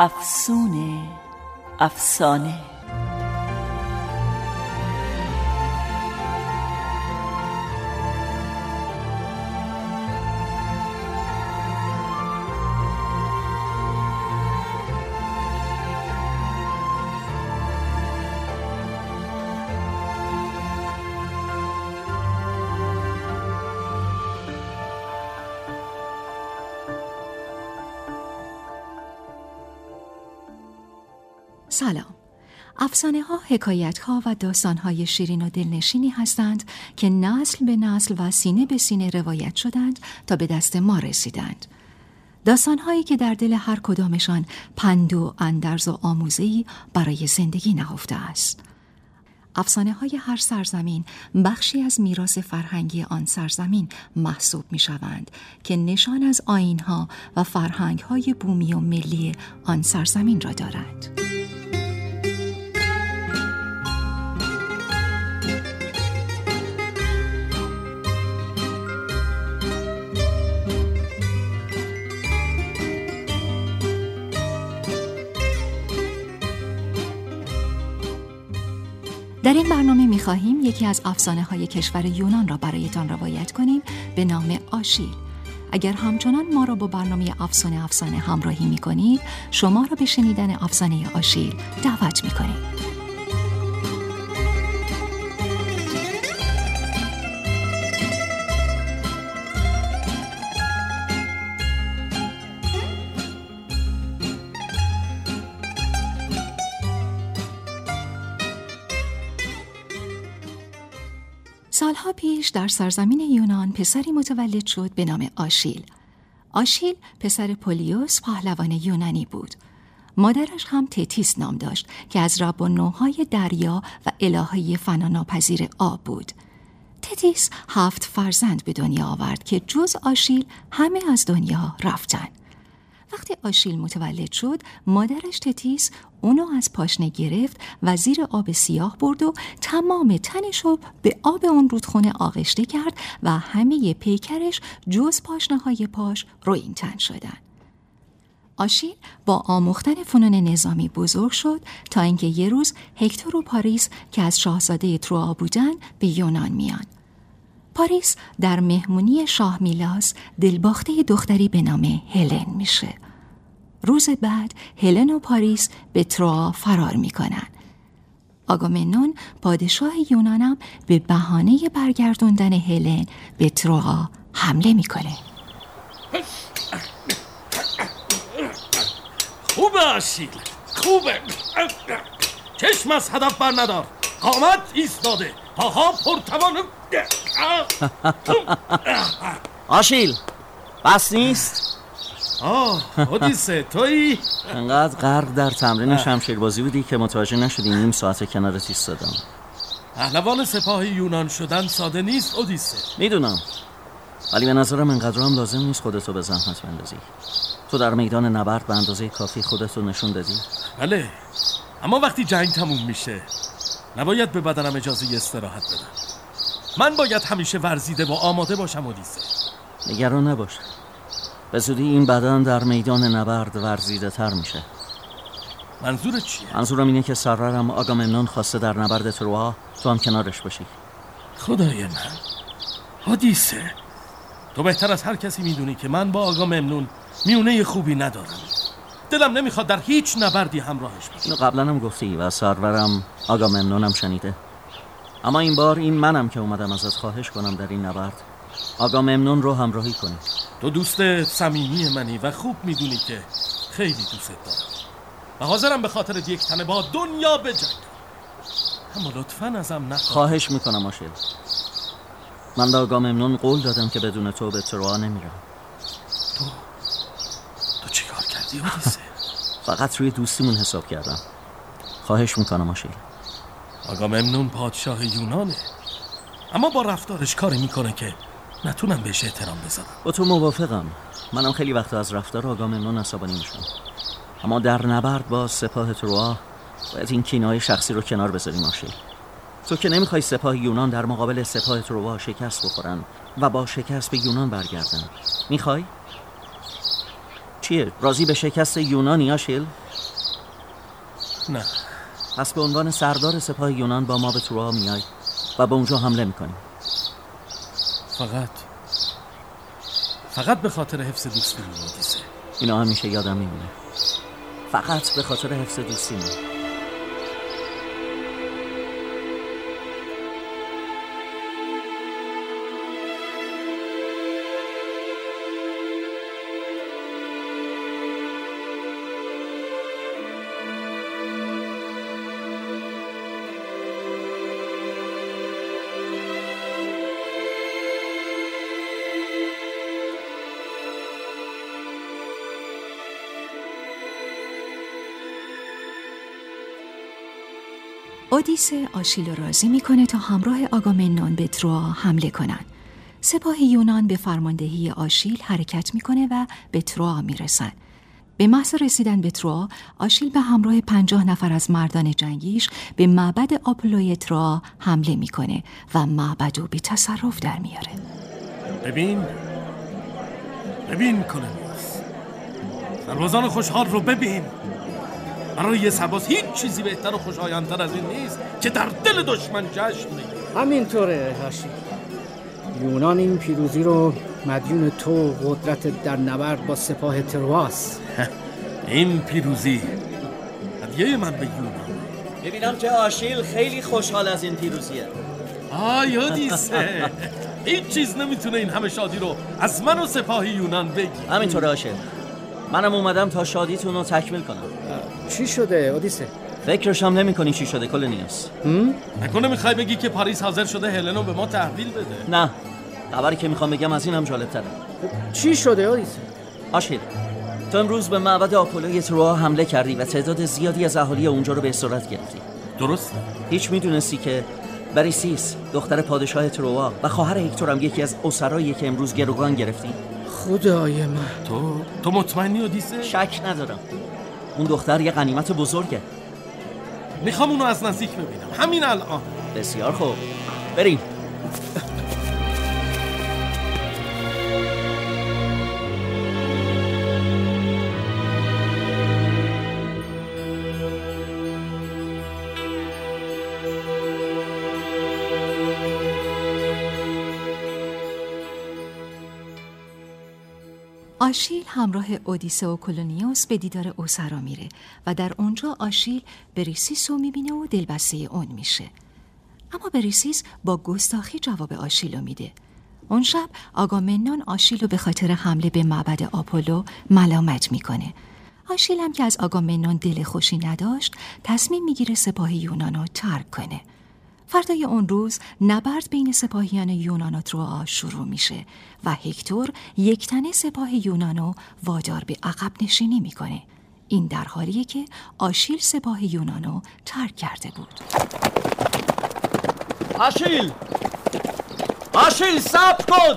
افسونه افسانه. سلام افسانه ها، حکایت ها و داستان های شیرین و دلنشینی هستند که نسل به نسل و سینه به سینه روایت شدند تا به دست ما رسیدند. داستان هایی که در دل هر کدامشان پند و اندرز و آموزهی برای زندگی نهفته است. افسانه های هر سرزمین بخشی از میراث فرهنگی آن سرزمین محسوب می شوند که نشان از آینها و فرهنگ های بومی و ملی آن سرزمین را دارند. در این برنامه می خواهیم یکی از افسانه های کشور یونان را برایتان روایت کنیم به نام آشیل. اگر همچنان ما را با برنامه افسانه افسانه همراهی می کنید شما را به شنیدن افسانه آشیل دعوت می کنیم. پیش در سرزمین یونان پسری متولد شد به نام آشیل. آشیل پسر پولیوس پهلوان یونانی بود. مادرش هم تتیس نام داشت که از رب و نوهای دریا و الهه فناناپذیر آب بود. تتیس هفت فرزند به دنیا آورد که جز آشیل همه از دنیا رفتن. وقتی آشیل متولد شد مادرش تتیس اونو از پاشنه گرفت و زیر آب سیاه برد و تمام تنش رو به آب اون رودخونه آغشته کرد و همه پیکرش جز پاشنه های پاش رو این تن شدن. آشیل با آموختن فنون نظامی بزرگ شد تا اینکه یه روز هکتور و پاریس که از شاهزاده تروا بودن به یونان میان. پاریس در مهمونی شاه میلاس دلباخته دختری به نام هلن میشه. روز بعد هلن و پاریس به تروا فرار می‌کنن. آگامنون پادشاه یونانم به بهانه برگردوندن هلن به تروا حمله می‌کنه. خوبه آشیل خوبه چشم از هدف بر ندار قامت ایستاده. پاها پرتوان آشیل بس نیست؟ آه اودیسه تویی؟ انقدر غرق در تمرین شمشیربازی بودی که متوجه نشدی نیم ساعت کنارت ایستادم پهلوان سپاه یونان شدن ساده نیست اودیسه می‌دونم. ولی به نظرم انقدر هم لازم نیست خودتو به زحمت بندازی. تو در میدان نبرد به اندازه کافی خودتو نشون دادی بله. اما وقتی جنگ تموم میشه نباید به بدنم اجازه استراحت بدم. من باید همیشه ورزیده و آماده باشم اودیسه. نگران نباش. به زودی این بدن در میدان نبرد ورزیده تر میشه. منظور چیه؟ منظورم اینه که سررم آگاممنون خواسته در نبرد تروا تو هم کنارش باشی. خدای من. اودیسه. تو بهتر از هر کسی می‌دونی که من با آقا ممنون میونه خوبی ندارم. دلم نمی‌خواد در هیچ نبردی همراهش باشم. اینو قبلا هم گفتی و سرورم. آگاممنونم شنیده. اما این بار این منم که اومدم ازت خواهش کنم در این نبرد. آگاممنون رو همراهی کنی. تو دوست صمیمی منی و خوب می‌دونی که خیلی دوست دارم. و حاضرم به خاطر یک تنه با دنیا بجنگم. اما لطفا ازم نخواه. خواهش می‌کنم آشیل. من به آگاممنون قول دادم که بدون تو به تروا نمیرم تو گفتی اودیسه فقط روی دوستیمون حساب کردم. خواهش می‌کنم آشیل آقا ممنون پادشاه یونانه. اما با رفتارش کاری می‌کنه که نتونم بهش احترام بذارم. با تو موافقم. منم خیلی وقت از رفتار آقا ممنون عصبانی میشم. اما در نبرد با سپاه تروا باید این کینای شخصی رو کنار بذاریم آشیل تو که نمی‌خوای سپاه یونان در مقابل سپاه تروا شکست بخورن و با شکست به یونان برگردن. می‌خوای؟ چیه؟ راضی به شکست یونانی آشیل؟ نه. پس به عنوان سردار سپاه یونان با ما به تروا میای و به اونجا حمله می‌کنیم فقط. فقط به خاطر حفظ دوستی اودیسه اینا همیشه یادم میمونه. فقط به خاطر حفظ دوستیمون اودیسه آشیل راضی می‌کنه تا همراه آگامنون به تروا حمله کنن. سپاه یونان به فرماندهی آشیل حرکت می‌کنه و به تروا می‌رسن. به محض رسیدن به تروا، آشیل به همراه پنجاه نفر از مردان جنگیش به معبد آپولوی تروا حمله می‌کنه و معبد رو به تصرف در میاره. ببین ببین کلمیوس سربازان خوشحال رو ببین برای یه سرباز هیچ چیزی بهتر و خوشایندتر از این نیست که در دل دشمن جشن بگیره همینطوره هاشی یونان این پیروزی رو مدیون تو قدرت در نبرد با سپاه ترواس. این پیروزی هدیه من به یونان. ببینم که آشیل خیلی خوشحال از این پیروزیه. آیا دیسه هیچ چیز نمی‌تونه این همه شادی رو از من و سپاه یونان بگی همینطوره آشیل. منم اومدم تا شادیتون رو تکمیل کنم. چی شده؟ اودیسه. فکرشم نمی کنی چی شده کلونیوس نکنه می‌خوای بگی که پاریس حاضر شده هلنو به ما تحویل بده. نه خبری که می‌خوام بگم از این هم جالب تره چی شده اودیسه؟ آشیل تو امروز به معبد آپولوی تروا حمله کردی و تعداد زیادی از اهالی اونجا رو به اسارت گرفتی. درست هیچ می‌دونستی که بریسیس دختر پادشاه تروا و خواهر هکتور هم یکی از اسرایی که امروز گروگان گرفتی؟ خدای من. تو تو مطمئنی اودیسه؟ شک ندارم. اون دختر یه غنیمت بزرگه. می‌خوام اونو از نزدیک ببینم. همین الان. بسیار خوب. بریم. آشیل همراه اودیسه و کلونیوس به دیدار اسرا میره و در اونجا آشیل بریسیس رو می‌بینه و دلبسته اون میشه. اما بریسیس با گستاخی جواب آشیل رو میده. اون شب آگامنون آشیل رو به خاطر حمله به معبد آپولو ملامت می‌کنه. آشیل هم که از آگامنون دل خوشی نداشت تصمیم می‌گیره سپاه یونان رو ترک کنه. فردای اون روز نبرد بین سپاهیان یونان و تروا شروع میشه و هکتور یک تنه سپاه یونانو وادار به عقب نشینی می‌کنه. این در حالیه که آشیل سپاه یونانو ترک کرده بود. آشیل! آشیل سب کن!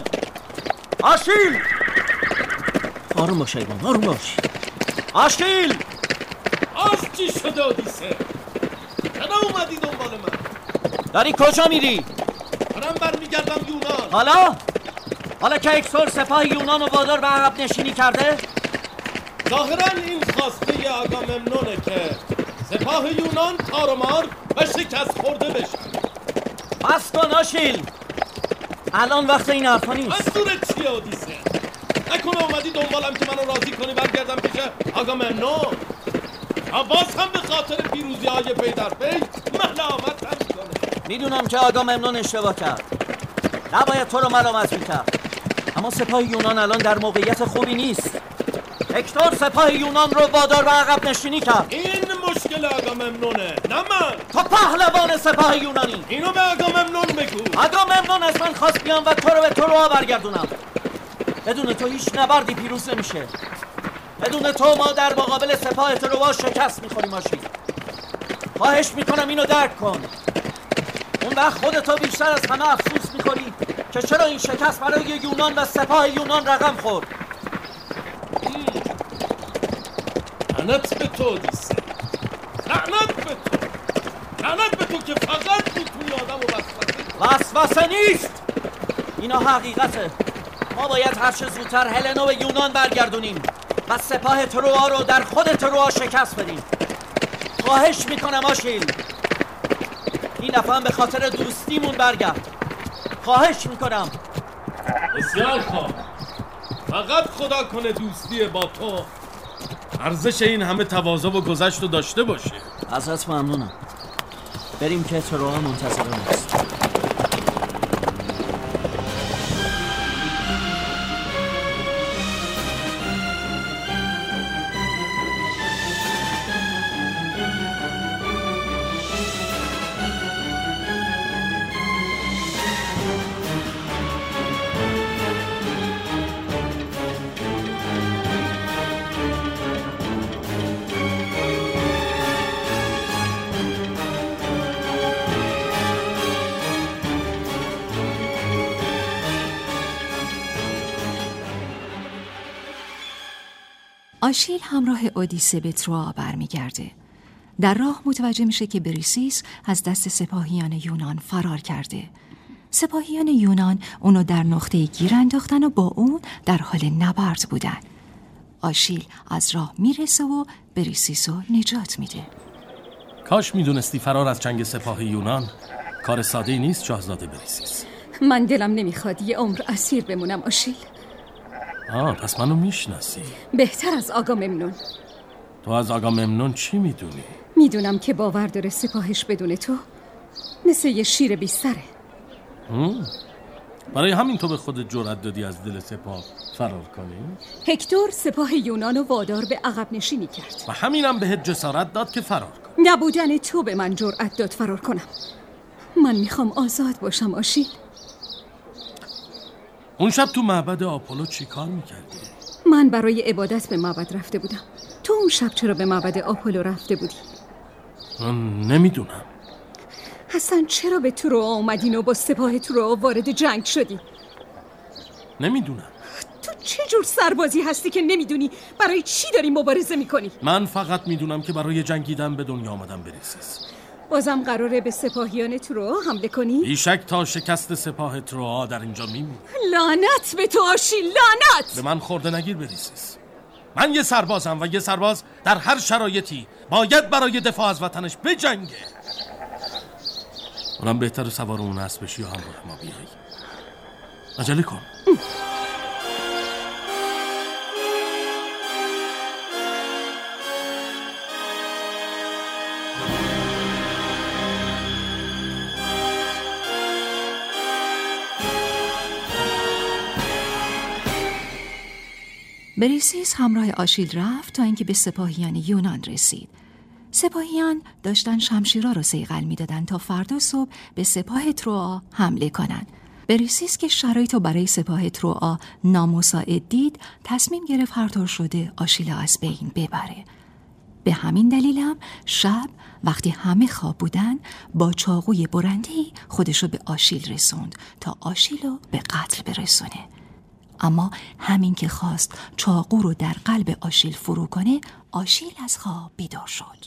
آشیل! آروم باش ایوان آروم باش. آشیل! آش چی شده اودیسه چرا اومدی دنبال من داری کجا میری؟ دارم برمیگردم یونان. حالا؟ حالا که اکسور سپاه یونان و وادار به عقب نشینی کرده؟ ظاهرا این خواسته آگاممنونه که سپاه یونان تار و شکست خورده بشن بس کن آشیل الان وقت این حرفا نیست. منظورت چیه اودیسه؟ نکنه اومدی دنبالم که منو راضی کنی برگردم پیش آگاممنون و باز هم به خاطر پیروزی های پی در پی کنه می‌دونم که آقا ممنون اشتباه کرد. نباید تو رو ملامت می‌کرد. اما سپاه یونان الان در موقعیت خوبی نیست. هکتور سپاه یونان رو وادار به عقب نشینی کرد. این مشکل آگاممنونه نه من. تو پهلوان سپاه یونانی. اینو به آگاممنون بگو. آقا ممنون از من خواست بیام و تو رو به تو رو برگردونم. بدون تو هیچ نبردی پیروز نمیشه. بدون تو ما در مقابل سپاه تروا شکست می‌خوریم آشیل خواهش می‌کنم اینو درک کن. اون وقت خودتو بیشتر از همه افسوس می‌کنی که چرا این شکست برای یونان و سپاه یونان رقم خورد؟ لعنت به تو دیسه لعنت به تو. لعنت به تو که فقط می‌تونی آدم و وسوسه. وسوسه نیست! اینا حقیقته. ما باید هرچه زودتر هلنو به یونان برگردونیم و سپاه تروا رو در خود تروا شکست بدیم. خواهش می‌کنم آشیل. دفعه به خاطر دوستیمون برگرد. خواهش می‌کنم. بسیار خواب فقط خدا کنه دوستی با تو. ارزش این همه تواضع و گذشت رو داشته باشه. ازت ممنونم. بریم که تروا منتظر است آشیل همراه اودیسه به تروا برمیگرده. در راه متوجه میشه که بریسیس از دست سپاهیان یونان فرار کرده. سپاهیان یونان اونو در نقطه گیر انداختن و با اون در حال نبرد بودن. آشیل از راه می‌رسه و بریسیس رو نجات میده. کاش می‌دونستی فرار از چنگ سپاه یونان کار ساده نیست شاهزاده بریسیس من دلم نمی‌خواد یه عمر اسیر بمونم آشیل آه پس منو می‌شناسی. بهتر از آقا ممنون. تو از آقا ممنون چی می‌دونی؟ می‌دونم که باور داره سپاهش بدون تو مثل یه شیر بیستره. برای همین تو به خودت جرأت دادی از دل سپاه فرار کنی؟ هکتور سپاه یونان و وادار به عقب نشینی کرد. و همینم بهت جسارت داد که فرار کنی نبودن تو به من جرأت داد فرار کنم. من می‌خوام آزاد باشم آشیل. اون شب تو معبد آپولو چی کار می‌کردی؟ من برای عبادت به معبد رفته بودم تو اون شب چرا به معبد آپولو رفته بودی؟ من نمی‌دونم حسن چرا به ترو آمدین و با سپاه ترو وارد جنگ شدی؟ نمی‌دونم تو چه جور سربازی هستی که نمی‌دونی برای چی داری مبارزه می‌کنی؟ من فقط می‌دونم که برای جنگیدن به دنیا آمدم بریسیس بازم قراره به سپاهیان ترو حمله کنی؟ بیشک تا شکست سپاه تروآ در اینجا میمون لعنت به تو آشی لعنت! به من خورده نگیر بریسیس من یه سربازم و یه سرباز در هر شرایطی باید برای دفاع از وطنش بجنگه. اونم بهتر سوار اون اسب بشی و همراه ما بیایی. عجله کن. بریسیس همراه آشیل رفت تا اینکه به سپاهیان یونان رسید. سپاهیان داشتن شمشیرا رو سیغل می‌دادند تا فردا صبح به سپاه تروا حمله کنند. بریسیس که شرایط برای سپاه تروا نامساعد دید تصمیم گرفت هر طور شده آشیلا از بین ببره. به همین دلیل هم شب وقتی همه خواب بودن با چاقوی برندهی خودشو به آشیل رسوند تا آشیل رو به قتل برسونه. اما همین که خواست چاقو رو در قلب آشیل فرو کنه آشیل از خواب بیدار شد.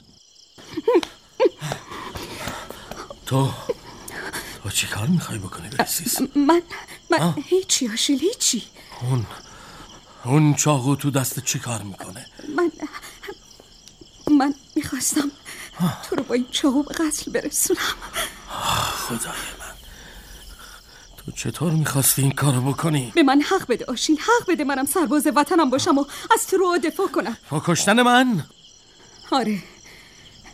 تو تو چی کار می‌خوای بکنی بریسیس؟ من من هیچی آشیل هیچی. اون اون چاقو تو دست چی کار می‌کنه؟ من من می‌خواستم تو رو با این چاقو به قتل برسونم. خدای من. تو چطور می‌خواستی این کارو بکنی؟ به من حق بده آشیل حق بده منم سرباز وطنم باشم و از تو رو دفاع کنم. با کشتن من؟ آره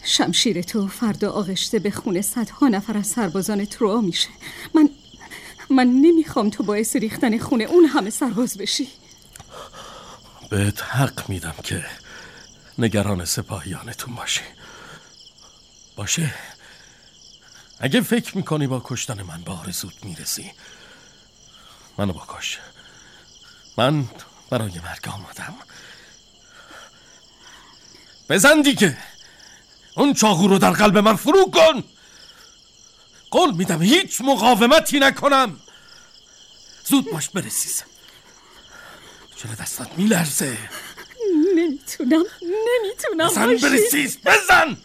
شمشیر تو فردا آغشته به خونه صدها نفر از سربازان تروا میشه. من من نمی‌خوام تو باعث ریختن خونه اون همه سرباز بشی. بهت حق میدم که نگران سپاهیانتون باشی. باشه؟ اگه فکر می‌کنی با کشتن من به آرزوت می‌رسی منو بکش. من برای مرگ آمدم بزن دیگه. اون چاقو رو در قلب من فرو کن. قول میدم هیچ مقاومتی نکنم. زود باش برسیز. چرا دستات میلرزه؟ نمی‌تونم نمی‌تونم بزن برسیز بزن!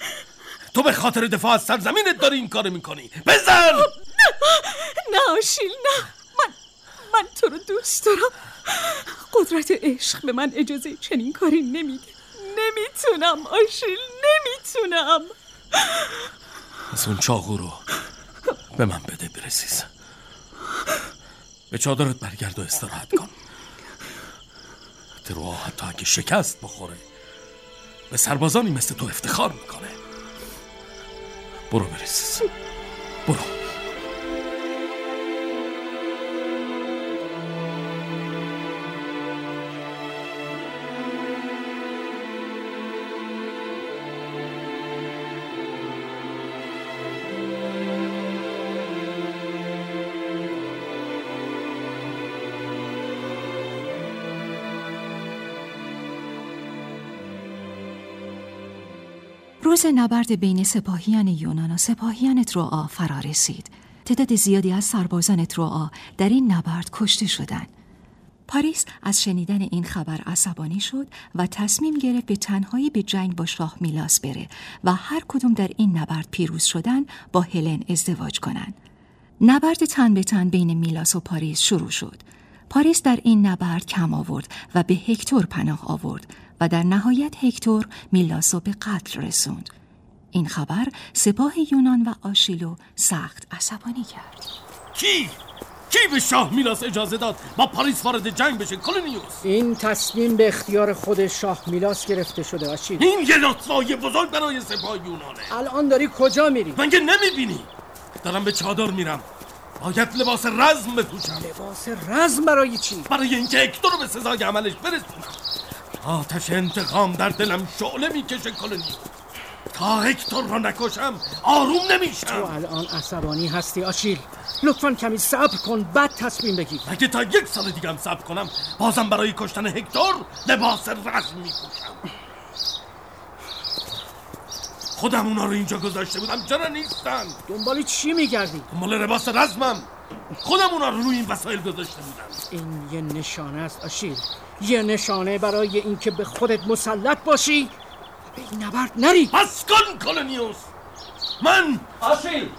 تو به خاطر دفاع از سرزمینت داری این کار می‌کنی. بزن! نه. آشیل نه. من من تو رو دوست دارم. قدرت عشق به من اجازه چنین کاری نمیده. نمی‌تونم آشیل نمی‌تونم. از اون چاقو رو به من بده برسیز. به چادرت برگرد و استراحت کن. تروا حتی اگه شکست بخوره. به سربازانی مثل تو افتخار می‌کنه. برو برسیز برو روز نبرد بین سپاهیان یونان و سپاهیان تروآ فرا رسید. تعداد زیادی از سربازان تروآ در این نبرد کشته شدند. پاریس از شنیدن این خبر عصبانی شد و تصمیم گرفت به تنهایی به جنگ با شاه میلاس بره و هر کدوم در این نبرد پیروز شدن با هلن ازدواج کنند. نبرد تن به تن بین میلاس و پاریس شروع شد. پاریس در این نبرد کم آورد و به هکتور پناه آورد و در نهایت هکتور میلاسو به قتل رسوند. این خبر سپاه یونان و آشیلو سخت عصبانی کرد. کی؟ کی به شاه میلاس اجازه داد با پاریس وارد جنگ بشه کلونیوس این تصمیم به اختیار خود شاه میلاس گرفته شده آشیل این یه لطفای بزرگ برای سپاه یونانه الان داری کجا میری؟ که نمی‌بینی دارم به چادر میرم باید لباس رزم بپوشم. لباس رزم برای چی؟ برای اینکه هکتور رو به سزای عملش برسونم. آتش انتقام در دلم شعله می‌کشه کلونی. تا هکتور را نکشم آروم نمیشم. تو الان عصبانی هستی آشیل. لطفا کمی صبر کن بعد تصمیم بگیر. اگه تا یک سال دیگه هم صبر کنم بازم برای کشتن هکتور لباس رزم میپوشم. خودم اونا رو اینجا گذاشته بودم چرا نیستن؟ دنبال چی میگردی؟ دنبال لباس رزمم. خودم اونا رو روی این وسایل گذاشته بودم. این یه نشانه است آشیل. یه نشانه برای اینکه به خودت مسلط باشی به این نبرد نری. پس کن کلونیوس. من آشیل.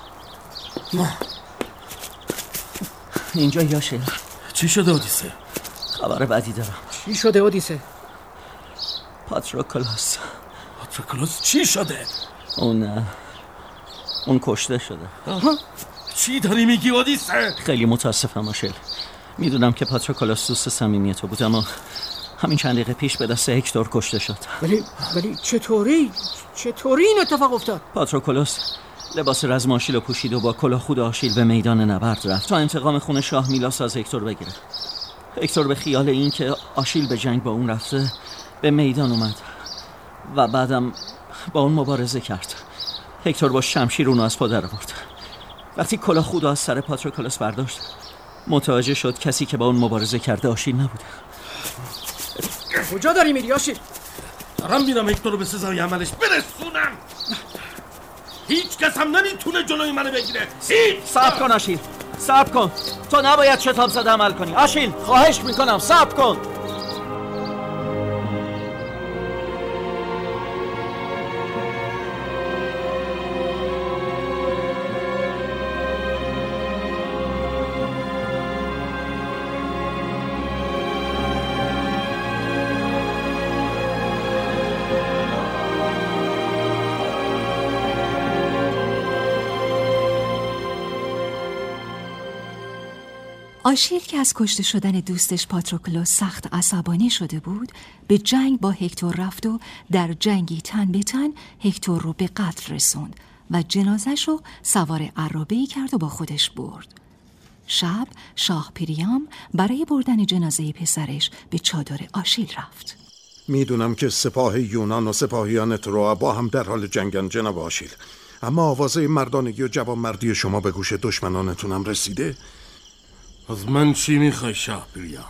اینجا یاشیل چی شده اودیسه؟ خبر بدی دارم. چی شده اودیسه؟ پاتروکلاس پاتروکلاس چی شده؟ اون اون کشته شده. چی داری میگی اودیسه؟ خیلی متاسفم آشیل می‌دونم که پاتروکلاس دوست صمیمی تو بود اما همین چند دقیقه پیش به دست هکتور کشته شد. ولی ولی چطوری؟ چطوری این اتفاق افتاد؟ پاتروکولوس لباس رزماشیل و پوشید و با کلاه خود آشیل به میدان نبرد رفت. تا انتقام خون شاه میلاس از هکتور بگیره. هکتور به خیال این که آشیل به جنگ با اون رفته به میدان اومد. و بعدم با اون مبارزه کرد. هکتور با شمشیر اونو از پا در آورد. وقتی کلاه خود از سر پاتروکولوس برداشت متوجه شد کسی که با اون مبارزه کرده آشیل نبوده. کجا داری میری آشیل؟ دارم میرم هکتور رو به سزای عملش برسونم. هیچ کس هم نمی‌تونه جلوی منو بگیره. هیچ صبر کن آشیل. صبر کن. تو نباید شتاب زده عمل کنی. آشیل خواهش می‌کنم. صبر کن. آشیل که از کشته شدن دوستش پاتروکلوس سخت عصبانی شده بود به جنگ با هکتور رفت و در جنگی تن به تن هکتور رو به قتل رسوند و جنازش رو سوار عرابهی کرد و با خودش برد. شب شاه پریام برای بردن جنازه پسرش به چادر آشیل رفت. می‌دونم که سپاه یونان و سپاهیان تروا با هم در حال جنگن جناب آشیل اما آوازه مردانگی و جوانمردی شما به گوش دشمنانتونم رسیده؟ از من چی می‌خوای شاه پریام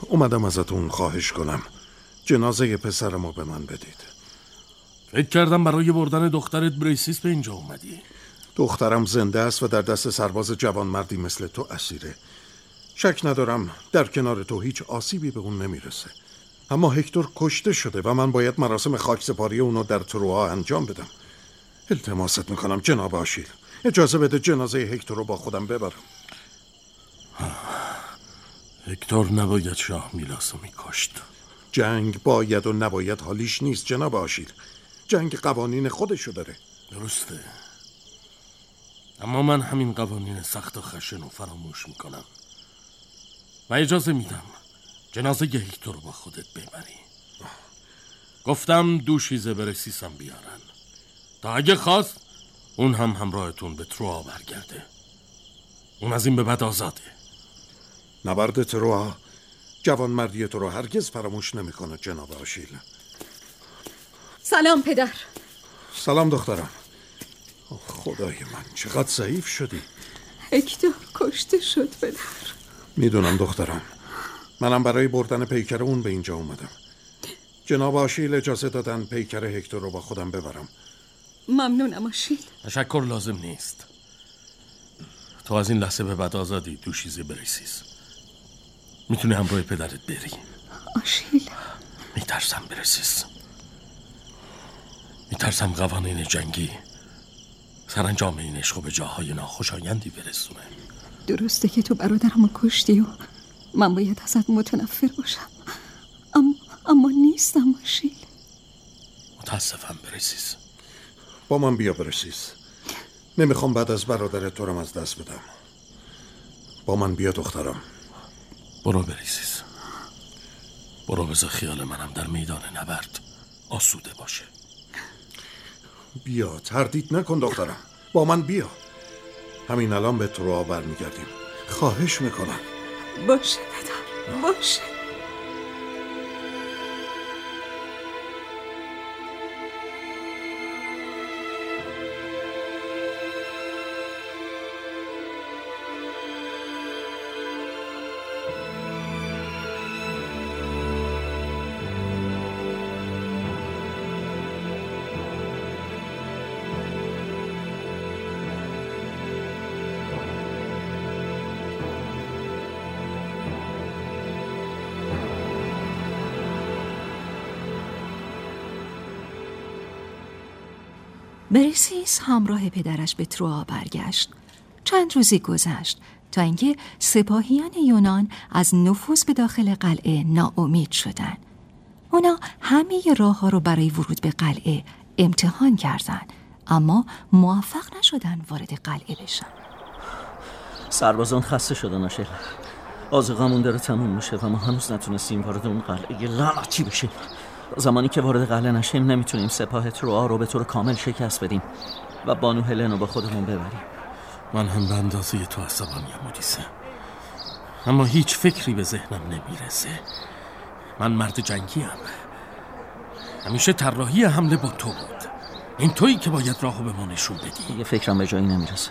اومدم ازتون خواهش کنم. جنازه پسرمو به من بدید. فکر کردم برای بردن دخترت بریسیس به اینجا اومدی. دخترم زنده است و در دست سرباز جوان مردی مثل تو اسیره. شک ندارم در کنار تو هیچ آسیبی به اون نمی‌رسه. اما هکتور کشته شده و من باید مراسم خاک سپاری اونو در تروها انجام بدم. التماست می‌کنم جناب آشیل. اجازه بده جنازه هکتور رو با خودم ببرم. هکتور نباید شاه میلاسو میکشت. جنگ باید و نباید حالیش نیست جناب آشیل جنگ قوانین خودشو داره. درسته. اما من همین قوانین سخت و خشن و فراموش می‌کنم. و اجازه میدم جنازه هکتور رو با خودت ببری. گفتم دوشیزه برسیسم بیارن. تا اگه خواست اون هم همراهتون به تروا برگرده. اون از این به بعد آزاده. نبرد تروا جوان مردی تو رو هرگز فراموش نمی‌کنه جناب آشیل. سلام پدر. سلام دخترم. خدای من چقدر ضعیف شدی. هکتور کشته شد پدر. می‌دونم دخترم. منم برای بردن پیکر اون به اینجا اومدم. جناب آشیل اجازه دادن پیکر هکتور رو با خودم ببرم. ممنونم آشیل. تشکر لازم نیست. تو از این لحظه به بعد آزادی دوشیزه بریسیز می‌تونی همراه پدرت بری. آشیل. میترسم برسیز میترسم قوانین جنگی سرانجام این عشق به جاهای ناخوشایندی برسونه. درسته که تو برادرمو کشتی و من باید ازت متنفر باشم. اما, اما نیستم آشیل. متاسفم برسیز با من بیا برسیز نمی‌خوام بعد از برادر تو از دست بدم. با من بیا دخترم. برو بریزیز برو بذار خیال منم در میدان نبرد آسوده باشه. بیا تردید نکن دخترم. با من بیا. همین الان به تو برمیگردیم خواهش می‌کنم. باشه پدر باشه. برسیس همراه پدرش به تروا برگشت. چند روزی گذشت تا اینکه سپاهیان یونان از نفوذ به داخل قلعه ناامید شدند. اونا همه راه ها رو برای ورود به قلعه امتحان کردند اما موفق نشدن وارد قلعه بشن. سربازان خسته شدن آشل آزقمون داره تموم میشه و ما هنوز نتونستیم وارد اون قلعه لعنتی بشیم. زمانی که وارد قلعه نشیم نمی‌تونیم سپاه تروا رو به طور کامل شکست بدیم و بانو هلن رو با خودمون ببریم. من هم به اندازه تو عصبانیم مدیسه اما هیچ فکری به ذهنم نمی‌رسه. من مرد جنگی هم. همیشه طراحی حمله با تو بود. این تویی که باید راهو به ما نشون بدی. یه فکرم به جایی نمی‌رسه.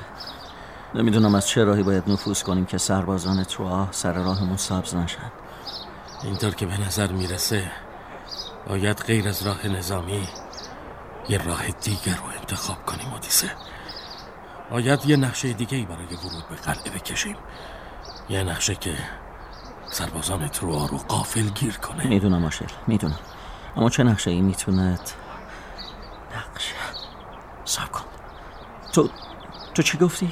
نمی‌دونم از چه راهی باید نفوذ کنیم که سربازان تروا سر راهمون سبز نشن. اینطور که به نظر می‌رسه باید غیر از راه نظامی یه راه دیگر رو انتخاب کنیم مدیسه باید یه نقشه دیگه ای برای ورود به قلعه بکشیم. یه نقشه که سربازان تروا رو قافل گیر کنه. می‌دونم آشل می‌دونم. اما چه نقشه ای می‌تونه نقشه. سب کن. تو تو چی گفتی؟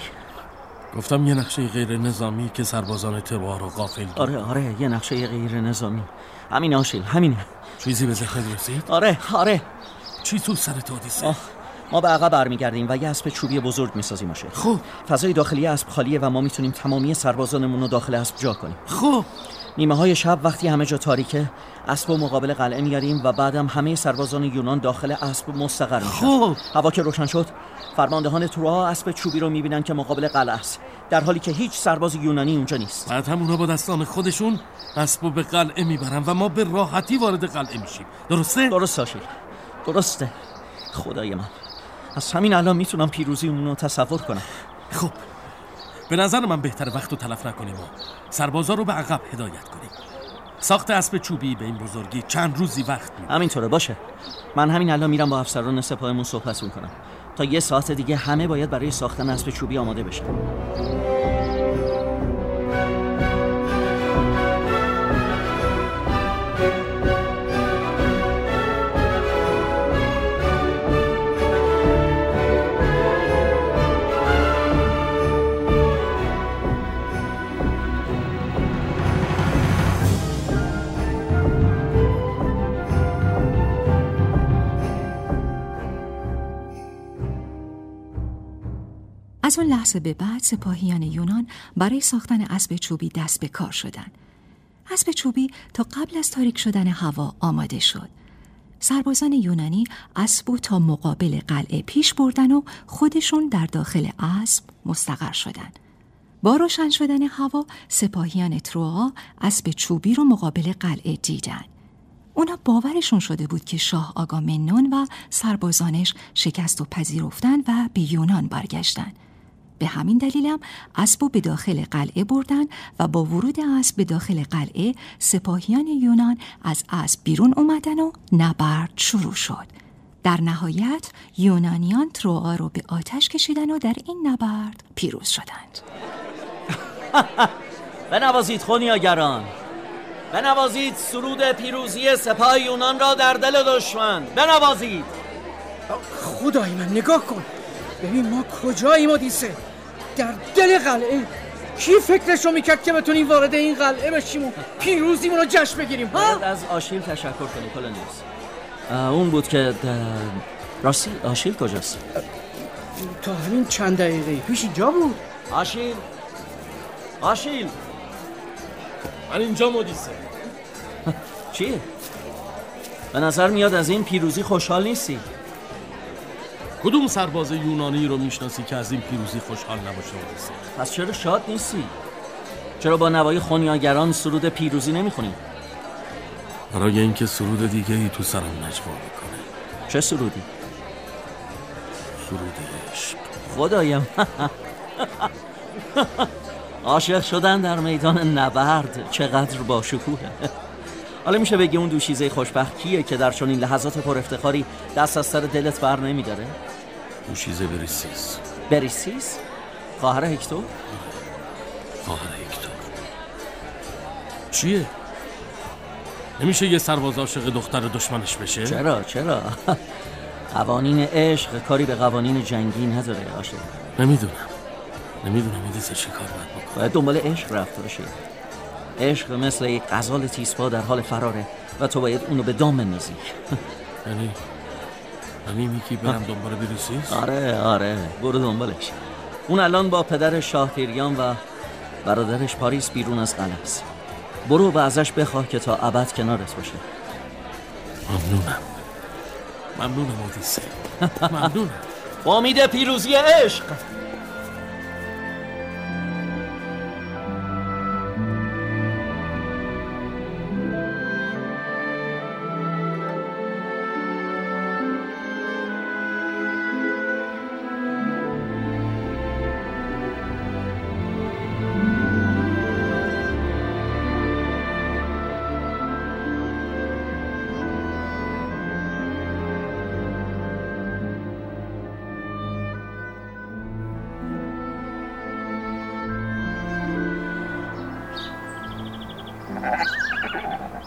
گفتم یه نقشه غیر نظامی که سربازان تروا رو قافل گیر آره آره یه نقشه غیر نظامی. همین آشیل همینه. چیزی به ذهنت رسید؟ آره آره. چی تو سر تو ما به عقب برمیگردیم و یه اسب چوبی بزرگ می‌سازیم آشه. خوب فضای داخلی اسب خالیه و ما می‌تونیم تمامی سربازانمون رو داخل اسب جا کنیم. خوب نیمه های شب وقتی همه جا تاریکه اسب و مقابل قلعه میاریم و بعدم همه سربازان یونان داخل اسب مستقر میشن. خوب هوا که روشن شد فرماندهان تورها اسب چوبی رو می‌بینن که مقابل قلعه است در حالی که هیچ سرباز یونانی اونجا نیست. بعد هم اونا با دستان خودشون اسب به قلعه می‌برن و ما به راحتی وارد قلعه میشیم. درسته؟ درست آشیر. درسته. خدای من. از همین الان می‌تونم پیروزی اونو تصور کنم. خب. به نظر من بهتر وقت رو تلف نکنیم و سربازا رو به عقب هدایت کنیم. ساخت اسب چوبی به این بزرگی چند روزی وقت می همینطوره باشه. من همین الان میرم با افسران سپاهمون صحبت می‌کنم. تا یه ساعت دیگه همه باید برای ساختن اسب چوبی آماده بشن. اون لحظه به بعد سپاهیان یونان برای ساختن اسب چوبی دست به کار شدند. اسب چوبی تا قبل از تاریک شدن هوا آماده شد. سربازان یونانی اسب تا مقابل قلعه پیش بردن و خودشون در داخل اسب مستقر شدند. با روشن شدن هوا سپاهیان تروآ اسب چوبی رو مقابل قلعه دیدن. اونا باورشون شده بود که شاه آگامنون و سربازانش شکست و پذیرفتن و به یونان برگشتن. به همین دلیلم اسب به داخل قلعه بردن و با ورود اسب به داخل قلعه سپاهیان یونان از اسب بیرون اومدن و نبرد شروع شد. در نهایت یونانیان تروآ رو به آتش کشیدن و در این نبرد پیروز شدند. بنوازید خونیاگران. بنوازید سرود پیروزی سپاه یونان را در دل دشمن. بنوازید. خدای من نگاه کن. ببین ما کجاییم اودیسه در دل قلعه. کی فکرشو می‌کرد که بتونیم وارد این قلعه بشیم و پیروزیمون رو جشن بگیریم؟ ها؟ باید از آشیل تشکر کنی کلونیوس. اون بود که راستی آشیل کجاست؟ تا همین چند دقیقه پیش اینجا بود. آشیل آشیل. من اینجا مدیسه. چیه؟ به نظر میاد از این پیروزی خوشحال نیستی. کدوم سرباز یونانی رو می‌شناسی که از این پیروزی خوشحال نباشه مدیسه پس چرا شاد نیستی؟ چرا با نوای خونیاگران سرود پیروزی نمی‌خونی؟ برای اینکه سرود دیگه ای تو سرم نجوا می‌کنه چه سرودی؟ سرود عشق خدایم عاشق شدن در میدان نبرد چقدر با شکوهه حالا میشه بگی اون دوشیزه خوشبخت کیه که در چنین لحظات پر افتخاری دست از سر دلت بر نمیداره؟ دوشیزه بریسیس بریسیس؟ خواهر هکتور؟ خواهر هکتور چیه؟ نمیشه یه سرباز عاشق دختر دشمنش بشه؟ چرا چرا؟ قوانین عشق کاری به قوانین جنگی نداره عاشق نمی‌دونم نمی‌دونم این چه کار باید بکنم باید دنبال عشق رفت باشه عشق مثل یک غزال تیسپا در حال فراره و تو باید اونو به دام بندازی. یعنی؟ یعنی میگی برم دنبال بریسیس؟ آره آره. برو دنبالش. اون الان با پدر شاه پیریان و برادرش پاریس بیرون از قلعه است برو و ازش بخواه که تا ابد کنارت باشه. ممنونم. ممنونم اودیسه ممنونم. با امید پیروزی عشق.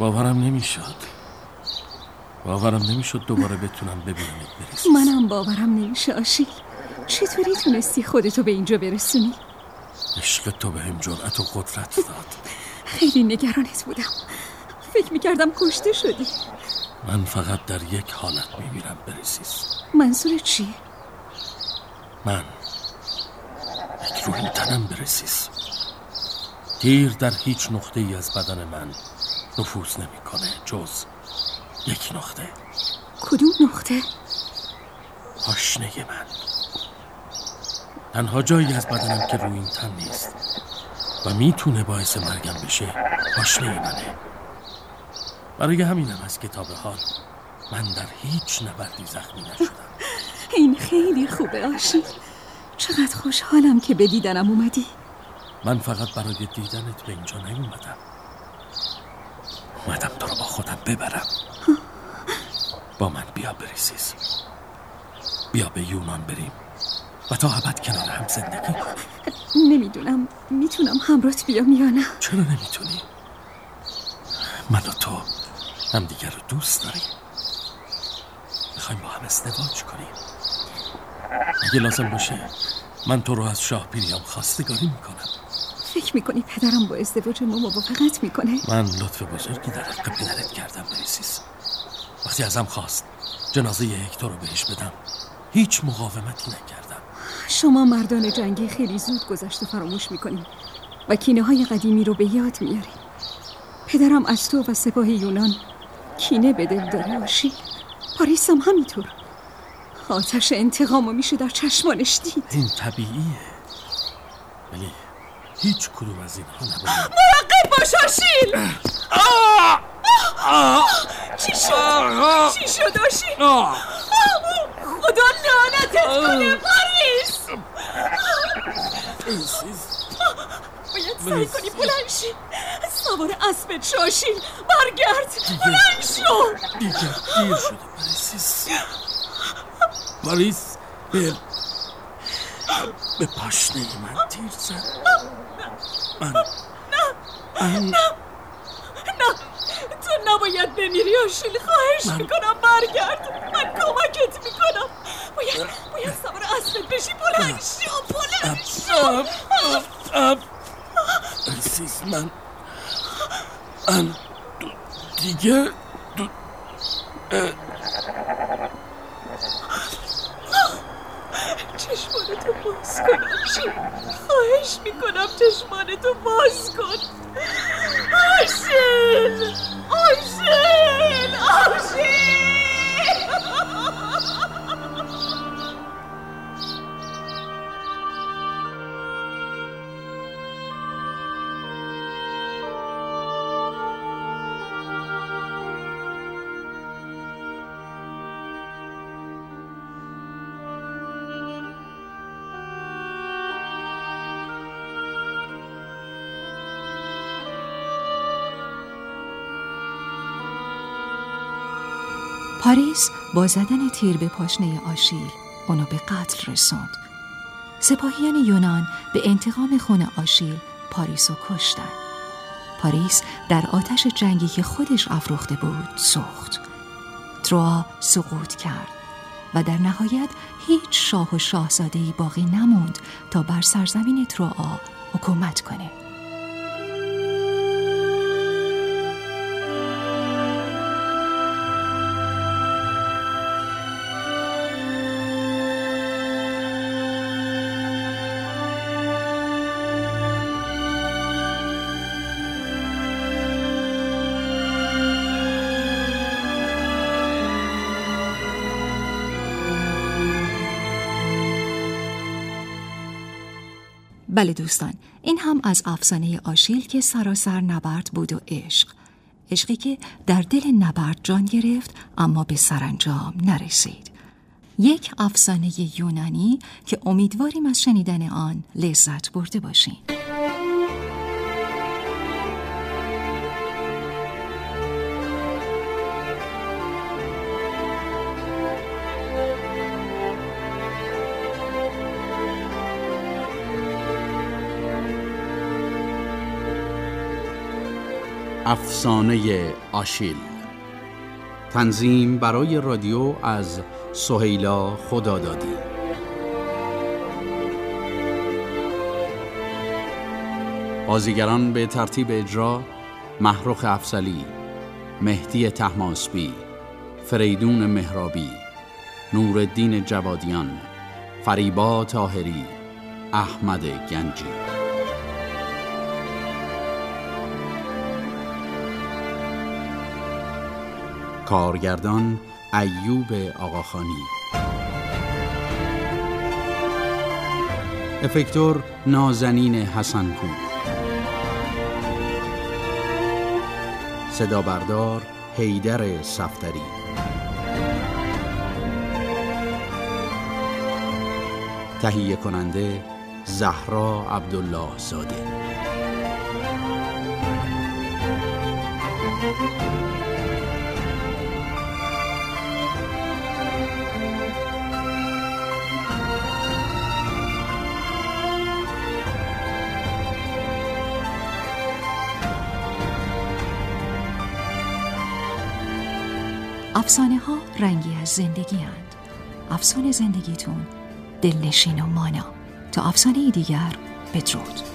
باورم نمی‌شد. باورم نمی‌شد دوباره بتونم ببینمت بریسیس منم باورم نمیشه آشیل چطوری تونستی خودتو به اینجا برسونی؟ عشق تو به هم جرأت و قدرت داد. خیلی نگرانت بودم. فکر می‌کردم کشته شدی. من فقط در یک حالت میمیرم بریسیس منظور چیه؟ من یک روح تنم برسیس. تیر در هیچ نقطه ای از بدن من نفوذ نمی‌کنه جز یک نقطه. کدوم نقطه؟ پاشنه من. تنها جایی از بدنم که روی این تن نیست و می‌تونه باعث مرگم بشه پاشنه منه. برای همینم از کتاب حال من در هیچ نبردی زخمی نشدم. این خیلی خوبه آشیل چقدر خوشحالم که به دیدنم اومدی. من فقط برای دیدنت به اینجا نیومدم. اومدم تو رو با خودم ببرم. با من بیا بریسیز بیا به یونان بریم. و تا ابد کنار هم زندگی کنیم نمی‌دونم می‌تونم همرات بیام یا نه. چرا نمی‌تونی؟ من و تو همدیگر رو دوست داریم. می‌خوایم با هم ازدواج کنیم. اگه لازم باشه من تو رو از شاه پیریام خواستگاری می‌کنم. فکر می‌کنی پدرم با ازدواج ما موافقت می‌کنه؟ من لطف بزرگی در حق پدرت کردم بریسیس وقتی ازم خواست جنازه هکتور رو بهش بدم. هیچ مقاومتی نکردم. شما مردان جنگی خیلی زود گذشته فراموش می‌کنیم و کینه های قدیمی رو به یاد میاریم پدرم از تو و سپاه یونان کینه به دل داره آشی. پاریس هم همینطور. آتش انتقام و میشه در چشمانش دید. این طبیعیه. ولی هیچ کدوم از اینها نباید مراقب باش آشیل! چی شد؟ چی شد آشیل؟ خدا لعنتت کنه پاریس! باید سعی کنی بلند شی. سوار اسبت شو آشیل. برگرد. بلند شو. دیگه دیر شده پاریسیس پاریس به به پاشنه من تیر زد. من من نه تو نباید بمیری آشیل. خواهش من- می‌کنم برگرد. من کمکت می‌کنم. باید باید سوار اسبت بشی. بلند شو بلند شو. من. من دیگه دو چشمانتو باز کن آشیل خواهش می‌کنم چشمانتو باز کن. آشیل آشیل آشیل پاریس با زدن تیر به پاشنه آشیل اونو به قتل رسوند. سپاهیان یونان به انتقام خون آشیل پاریس رو کشتن پاریس در آتش جنگی که خودش افروخته بود سوخت. تروا سقوط کرد و در نهایت هیچ شاه و شاهزادهی باقی نموند تا بر سرزمین تروا حکومت کنه. بله دوستان این هم از افسانه آشیل که سراسر نبرد بود و عشق. عشقی که در دل نبرد جان گرفت اما به سرانجام نرسید. یک افسانه یونانی که امیدواریم از شنیدن آن لذت برده باشین افسانه آشیل. تنظیم برای رادیو از سهیلا خدادادی. بازیگران به ترتیب اجرا محروخ افسلی مهدی تحماسبی فریدون مهرابی نورالدین جوادیان فریبا تاهری احمد گنجی. کارگردان ایوب آقاخانی. افکتور نازنین حسنپور صدا بردار حیدر صفتری تهیه کننده زهرا عبدالله زاده رنگی از زندگی هند. افسانه زندگیتون دلنشین و مانا تا افسانه دیگر بدرود